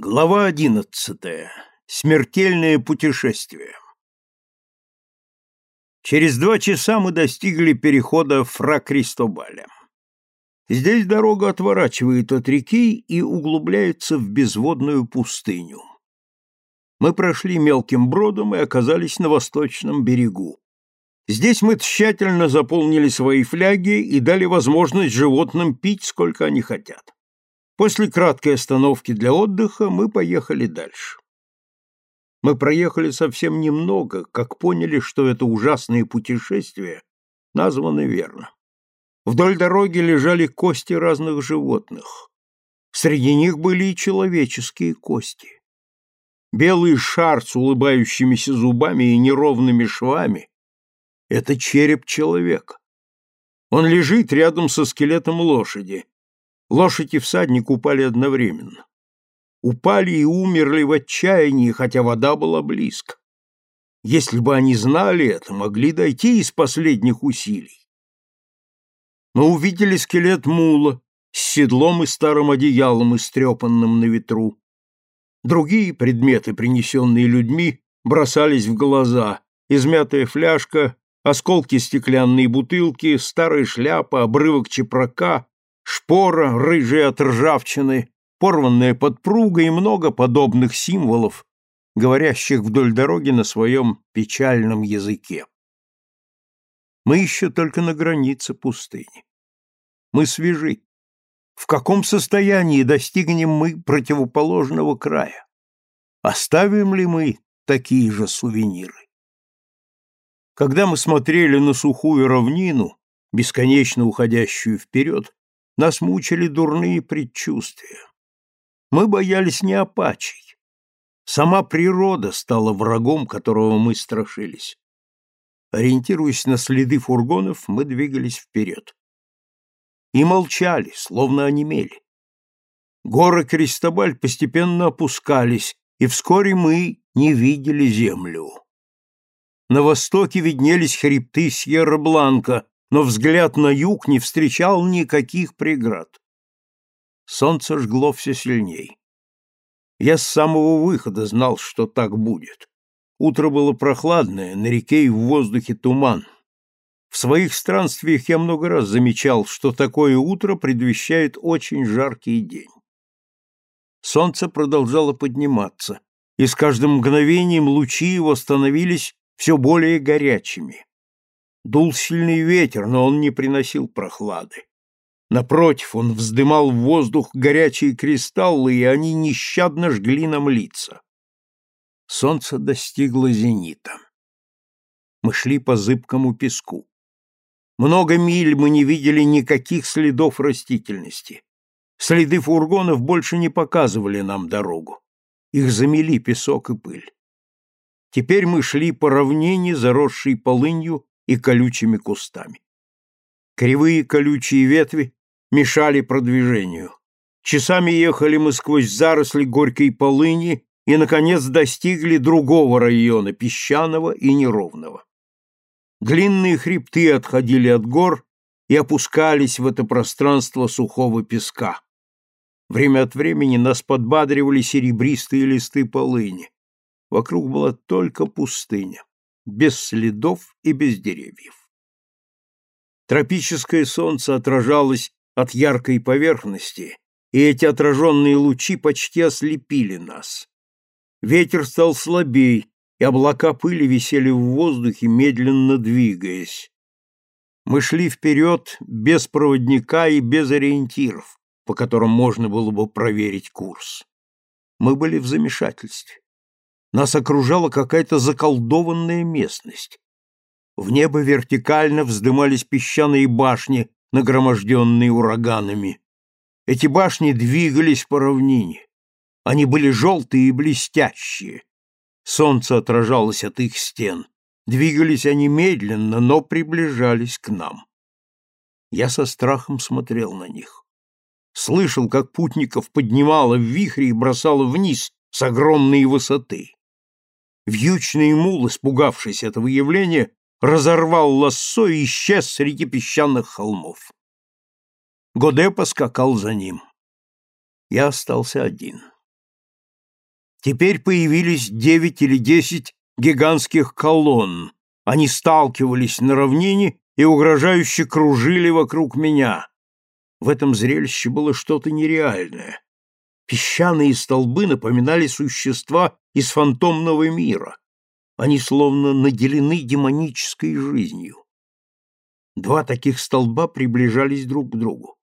Глава одиннадцатая. Смертельное путешествие. Через два часа мы достигли перехода Фра Кристобаля. Здесь дорога отворачивает от реки и углубляется в безводную пустыню. Мы прошли мелким бродом и оказались на восточном берегу. Здесь мы тщательно заполнили свои фляги и дали возможность животным пить, сколько они хотят. После краткой остановки для отдыха мы поехали дальше. Мы проехали совсем немного, как поняли, что это ужасное путешествие названо верно. Вдоль дороги лежали кости разных животных. Среди них были и человеческие кости. Белый шар с улыбающимися зубами и неровными швами — это череп человека. Он лежит рядом со скелетом лошади, Лошадь и всадник упали одновременно. Упали и умерли в отчаянии, хотя вода была близко. Если бы они знали это, могли дойти из последних усилий. Мы увидели скелет мула с седлом и старым одеялом, истрепанным на ветру. Другие предметы, принесенные людьми, бросались в глаза. Измятая фляжка, осколки стеклянной бутылки, старая шляпа, обрывок чепрака, шпора, рыжая от ржавчины, порванная подпруга и много подобных символов, говорящих вдоль дороги на своем печальном языке. Мы еще только на границе пустыни. Мы свежи. В каком состоянии достигнем мы противоположного края? Оставим ли мы такие же сувениры? Когда мы смотрели на сухую равнину, бесконечно уходящую вперед, нас мучили дурные предчувствия. Мы боялись не апачей. Сама природа стала врагом, которого мы страшились. Ориентируясь на следы фургонов, мы двигались вперед. И молчали, словно онемели. Горы Кристобаль постепенно опускались, и вскоре мы не видели землю. На востоке виднелись хребты Сьерра-Бланка, но взгляд на юг не встречал никаких преград. Солнце жгло все сильней. Я с самого выхода знал, что так будет. Утро было прохладное, на реке и в воздухе туман. В своих странствиях я много раз замечал, что такое утро предвещает очень жаркий день. Солнце продолжало подниматься, и с каждым мгновением лучи его становились все более горячими. Дул сильный ветер, но он не приносил прохлады. Напротив, он вздымал в воздух горячие кристаллы, и они нещадно жгли нам лица. Солнце достигло зенита. Мы шли по зыбкому песку. Много миль мы не видели никаких следов растительности. Следы фургонов больше не показывали нам дорогу. Их замели песок и пыль. Теперь мы шли по равнине, заросшей полынью и колючими кустами. Кривые колючие ветви мешали продвижению. Часами ехали мы сквозь заросли горькой полыни и, наконец, достигли другого района, песчаного и неровного. Длинные хребты отходили от гор и опускались в это пространство сухого песка. Время от времени нас подбадривали серебристые листы полыни. Вокруг была только пустыня без следов и без деревьев. Тропическое солнце отражалось от яркой поверхности, и эти отраженные лучи почти ослепили нас. Ветер стал слабей, и облака пыли висели в воздухе, медленно двигаясь. Мы шли вперед без проводника и без ориентиров, по которым можно было бы проверить курс. Мы были в замешательстве. Нас окружала какая-то заколдованная местность. В небо вертикально вздымались песчаные башни, нагроможденные ураганами. Эти башни двигались по равнине. Они были желтые и блестящие. Солнце отражалось от их стен. Двигались они медленно, но приближались к нам. Я со страхом смотрел на них. Слышал, как путников поднимало в вихре и бросало вниз с огромной высоты. Вьючный мул, испугавшись этого явления, разорвал лассо и исчез среди песчаных холмов. Годе поскакал за ним. Я остался один. Теперь появились девять или десять гигантских колонн. Они сталкивались на равнине и угрожающе кружили вокруг меня. В этом зрелище было что-то нереальное. Песчаные столбы напоминали существа из фантомного мира. Они словно наделены демонической жизнью. Два таких столба приближались друг к другу.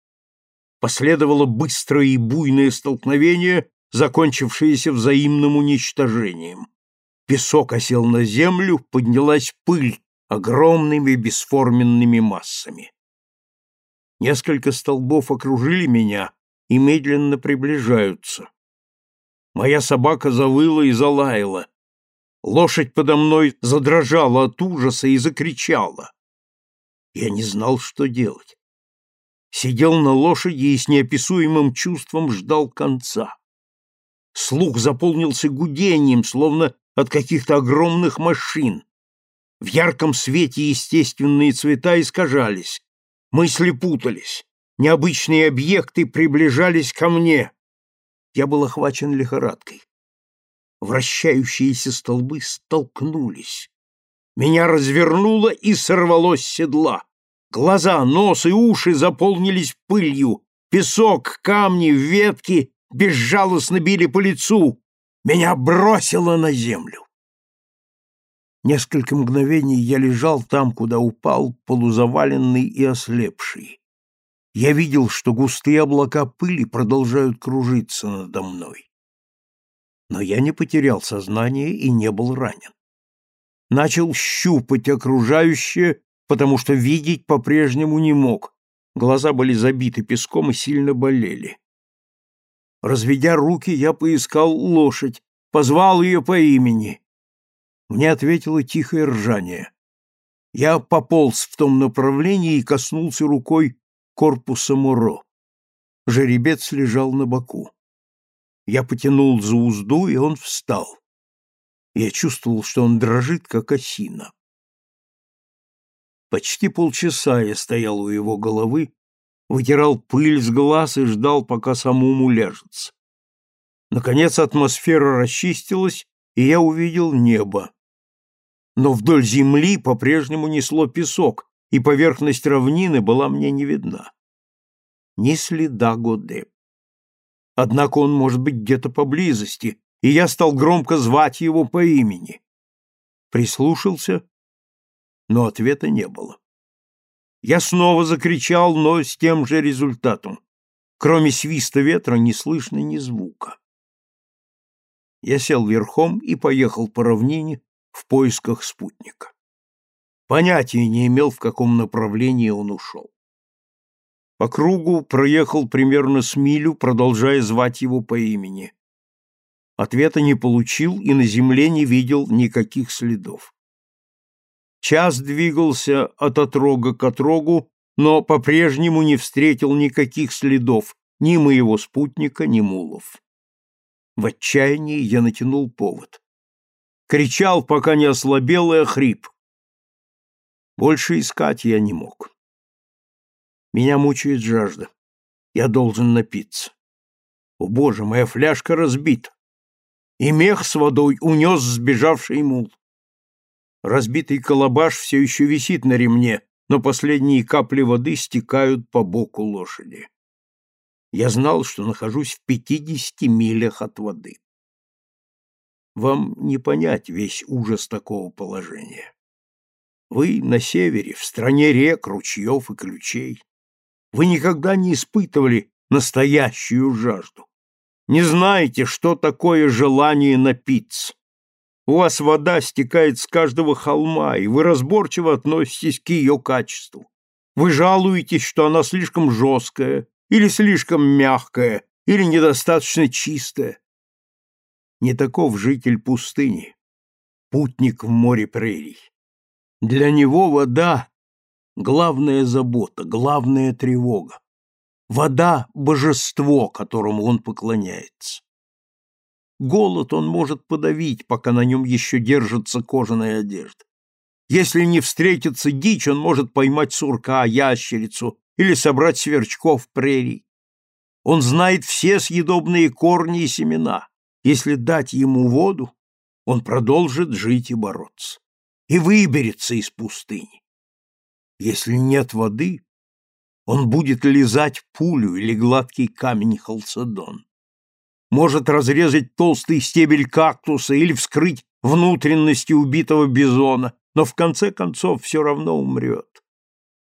Последовало быстрое и буйное столкновение, закончившееся взаимным уничтожением. Песок осел на землю, поднялась пыль огромными бесформенными массами. Несколько столбов окружили меня, и медленно приближаются. Моя собака завыла и залаяла. Лошадь подо мной задрожала от ужаса и закричала. Я не знал, что делать. Сидел на лошади и с неописуемым чувством ждал конца. Слух заполнился гудением, словно от каких-то огромных машин. В ярком свете естественные цвета искажались. Мысли путались. Необычные объекты приближались ко мне. Я был охвачен лихорадкой. Вращающиеся столбы столкнулись. Меня развернуло и сорвалось седла. Глаза, нос и уши заполнились пылью. Песок, камни, ветки безжалостно били по лицу. Меня бросило на землю. Несколько мгновений я лежал там, куда упал, полузаваленный и ослепший. Я видел, что густые облака пыли продолжают кружиться надо мной. Но я не потерял сознание и не был ранен. Начал щупать окружающее, потому что видеть по-прежнему не мог. Глаза были забиты песком и сильно болели. Разведя руки, я поискал лошадь, позвал ее по имени. Мне ответило тихое ржание. Я пополз в том направлении и коснулся рукой корпуса Муро. Жеребец лежал на боку. Я потянул за узду, и он встал. Я чувствовал, что он дрожит, как осина. Почти полчаса я стоял у его головы, вытирал пыль с глаз и ждал, пока самому ляжется. Наконец атмосфера расчистилась, и я увидел небо. Но вдоль земли по-прежнему несло песок, и поверхность равнины была мне не видна. Ни следа Годе. Однако он может быть где-то поблизости, и я стал громко звать его по имени. Прислушался, но ответа не было. Я снова закричал, но с тем же результатом. Кроме свиста ветра не слышно ни звука. Я сел верхом и поехал по равнине в поисках спутника. Понятия не имел, в каком направлении он ушел. По кругу проехал примерно с милю, продолжая звать его по имени. Ответа не получил и на земле не видел никаких следов. Час двигался от отрога к отрогу, но по-прежнему не встретил никаких следов ни моего спутника, ни мулов. В отчаянии я натянул повод. Кричал, пока не ослабел и охрип. Больше искать я не мог. Меня мучает жажда. Я должен напиться. О, боже, моя фляжка разбита. И мех с водой унес сбежавший мул. Разбитый колобаш все еще висит на ремне, но последние капли воды стекают по боку лошади. Я знал, что нахожусь в пятидесяти милях от воды. Вам не понять весь ужас такого положения. Вы на севере, в стране рек, ручьев и ключей. Вы никогда не испытывали настоящую жажду. Не знаете, что такое желание напиться. У вас вода стекает с каждого холма, и вы разборчиво относитесь к ее качеству. Вы жалуетесь, что она слишком жесткая, или слишком мягкая, или недостаточно чистая. Не таков житель пустыни, путник в море прерий. Для него вода — главная забота, главная тревога. Вода — божество, которому он поклоняется. Голод он может подавить, пока на нем еще держится кожаная одежда. Если не встретится дичь, он может поймать сурка, ящерицу или собрать сверчков прерий. Он знает все съедобные корни и семена. Если дать ему воду, он продолжит жить и бороться, и выберется из пустыни. Если нет воды, он будет лизать пулю или гладкий камень халцедон. Может разрезать толстый стебель кактуса или вскрыть внутренности убитого бизона, но в конце концов все равно умрет.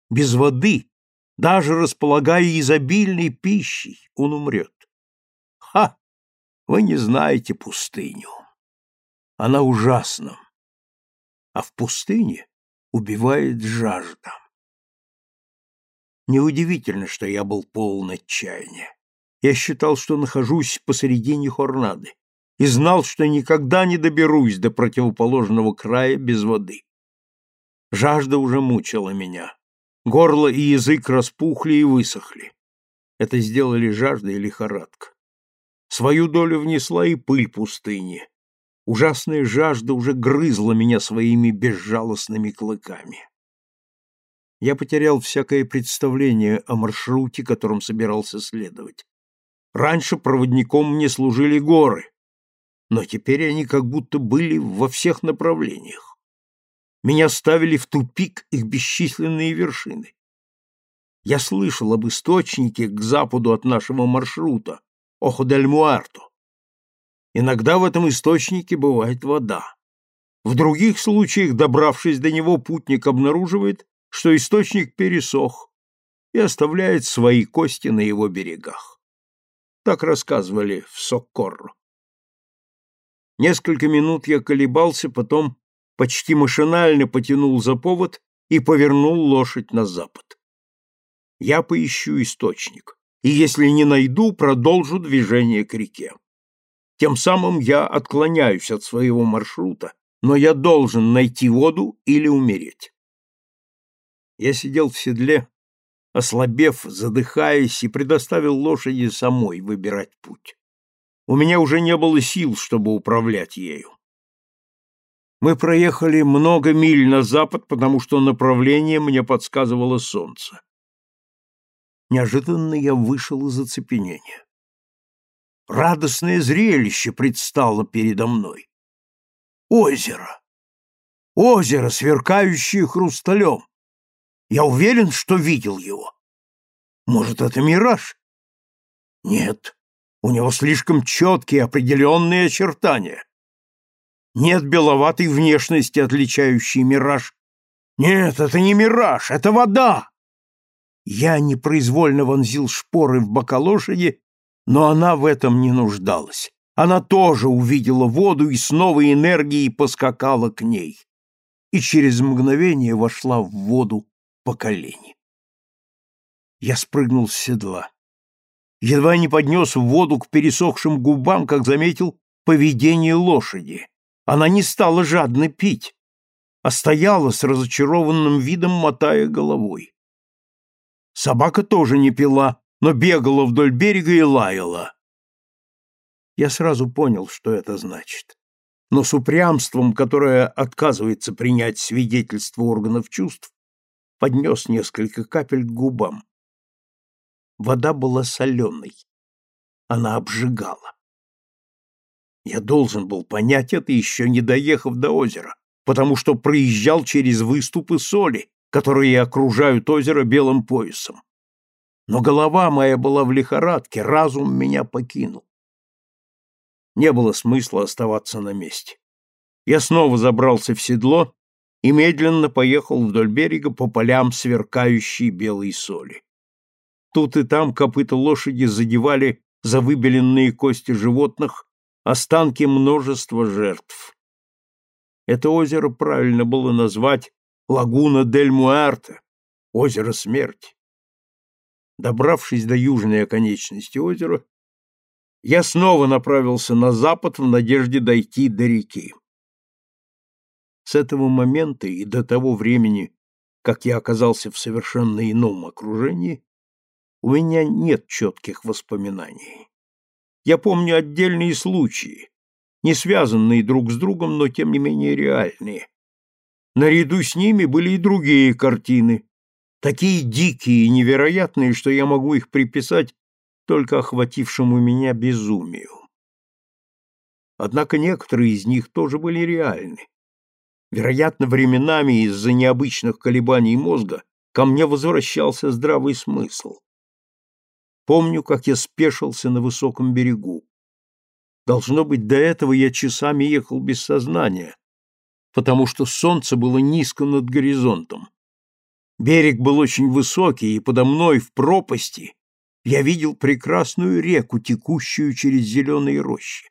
Без воды, даже располагая изобильной пищей, он умрет. Ха! Вы не знаете пустыню. Она ужасна. А в пустыне убивает жажда. Неудивительно, что я был полон отчаяния. Я считал, что нахожусь посередине Хорнады и знал, что никогда не доберусь до противоположного края без воды. Жажда уже мучила меня. Горло и язык распухли и высохли. Это сделали жажда и лихорадка. Свою долю внесла и пыль пустыни. Ужасная жажда уже грызла меня своими безжалостными клыками я потерял всякое представление о маршруте, которым собирался следовать. Раньше проводником мне служили горы, но теперь они как будто были во всех направлениях. Меня ставили в тупик их бесчисленные вершины. Я слышал об источнике к западу от нашего маршрута, Охо-дель-Муарто. Иногда в этом источнике бывает вода. В других случаях, добравшись до него, путник обнаруживает, что источник пересох и оставляет свои кости на его берегах. Так рассказывали в Соккорро. Несколько минут я колебался, потом почти машинально потянул за повод и повернул лошадь на запад. Я поищу источник, и если не найду, продолжу движение к реке. Тем самым я отклоняюсь от своего маршрута, но я должен найти воду или умереть. Я сидел в седле, ослабев, задыхаясь, и предоставил лошади самой выбирать путь. У меня уже не было сил, чтобы управлять ею. Мы проехали много миль на запад, потому что направление мне подсказывало солнце. Неожиданно я вышел из оцепенения. Радостное зрелище предстало передо мной. Озеро. Озеро, сверкающее хрусталем. Я уверен, что видел его. Может, это мираж? Нет, у него слишком четкие определенные очертания. Нет беловатой внешности, отличающей мираж. Нет, это не мираж, это вода. Я непроизвольно вонзил шпоры в бока лошади, но она в этом не нуждалась. Она тоже увидела воду и с новой энергией поскакала к ней. И через мгновение вошла в воду по колени. Я спрыгнул с седла. Едва не поднес воду к пересохшим губам, как заметил поведение лошади. Она не стала жадно пить, а стояла с разочарованным видом, мотая головой. Собака тоже не пила, но бегала вдоль берега и лаяла. Я сразу понял, что это значит. Но с упрямством, которое отказывается принять свидетельство органов чувств, поднес несколько капель к губам. Вода была соленой. Она обжигала. Я должен был понять это, еще не доехав до озера, потому что проезжал через выступы соли, которые окружают озеро белым поясом. Но голова моя была в лихорадке, разум меня покинул. Не было смысла оставаться на месте. Я снова забрался в седло и медленно поехал вдоль берега по полям сверкающей белой соли. Тут и там копыта лошади задевали за выбеленные кости животных останки множества жертв. Это озеро правильно было назвать Лагуна дель Муэрте, озеро смерти. Добравшись до южной оконечности озера, я снова направился на запад в надежде дойти до реки. С этого момента и до того времени, как я оказался в совершенно ином окружении, у меня нет четких воспоминаний. Я помню отдельные случаи, не связанные друг с другом, но тем не менее реальные. Наряду с ними были и другие картины, такие дикие и невероятные, что я могу их приписать только охватившему меня безумию. однако некоторые из них тоже были реальны. Вероятно, временами из-за необычных колебаний мозга ко мне возвращался здравый смысл. Помню, как я спешился на высоком берегу. Должно быть, до этого я часами ехал без сознания, потому что солнце было низко над горизонтом. Берег был очень высокий, и подо мной в пропасти я видел прекрасную реку, текущую через зеленые рощи.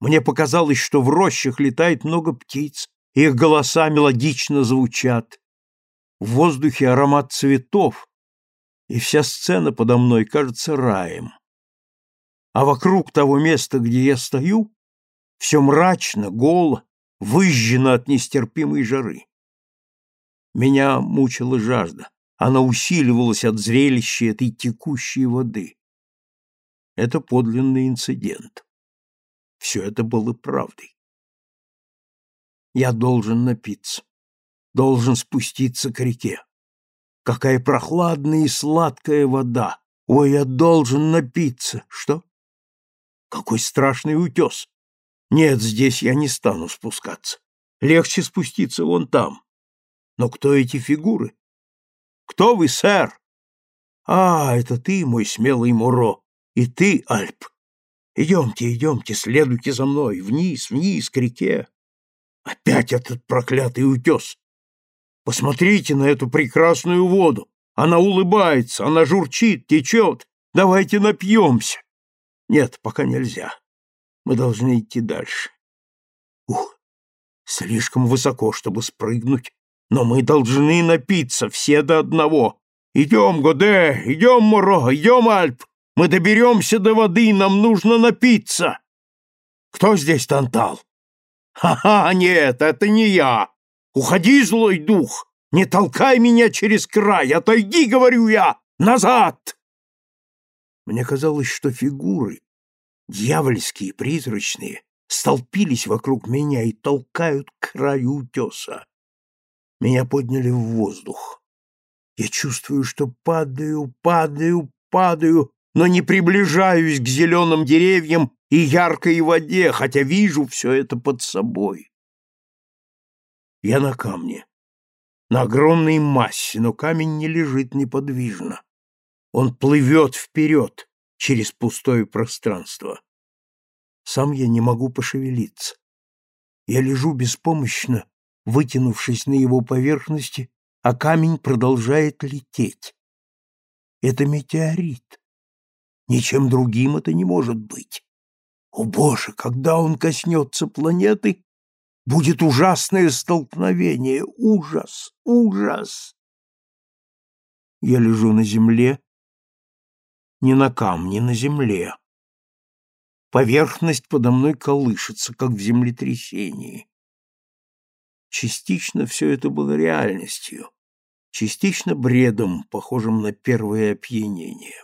Мне показалось, что в рощах летает много птиц, их голоса мелодично звучат. В воздухе аромат цветов, и вся сцена подо мной кажется раем. А вокруг того места, где я стою, все мрачно, голо, выжжено от нестерпимой жары. Меня мучила жажда. Она усиливалась от зрелища этой текущей воды. Это подлинный инцидент. Все это было правдой. Я должен напиться, должен спуститься к реке. Какая прохладная и сладкая вода! Ой, я должен напиться! Что? Какой страшный утес! Нет, здесь я не стану спускаться. Легче спуститься вон там. Но кто эти фигуры? Кто вы, сэр? А, это ты, мой смелый Муро, и ты, Альп. Идемте, идемте, следуйте за мной, вниз, вниз, к реке. Опять этот проклятый утес. Посмотрите на эту прекрасную воду. Она улыбается, она журчит, течет. Давайте напьемся. Нет, пока нельзя. Мы должны идти дальше. Ух, слишком высоко, чтобы спрыгнуть но мы должны напиться все до одного. Идем, Годе, идем, Моро, идем, Альп. Мы доберемся до воды, нам нужно напиться. Кто здесь Тантал? Ха-ха, нет, это не я. Уходи, злой дух. Не толкай меня через край. Отойди, говорю я, назад. Мне казалось, что фигуры, дьявольские, призрачные, столпились вокруг меня и толкают к краю утеса. Меня подняли в воздух. Я чувствую, что падаю, падаю, падаю, но не приближаюсь к зеленым деревьям и яркой воде, хотя вижу все это под собой. Я на камне, на огромной массе, но камень не лежит неподвижно. Он плывет вперед через пустое пространство. Сам я не могу пошевелиться. Я лежу беспомощно вытянувшись на его поверхности, а камень продолжает лететь. Это метеорит. Ничем другим это не может быть. О боже, когда он коснется планеты, будет ужасное столкновение. Ужас, ужас. Я лежу на земле, не на камне, на земле. Поверхность подо мной колышется, как в землетрясении. Частично все это было реальностью, частично бредом, похожим на первое опьянение.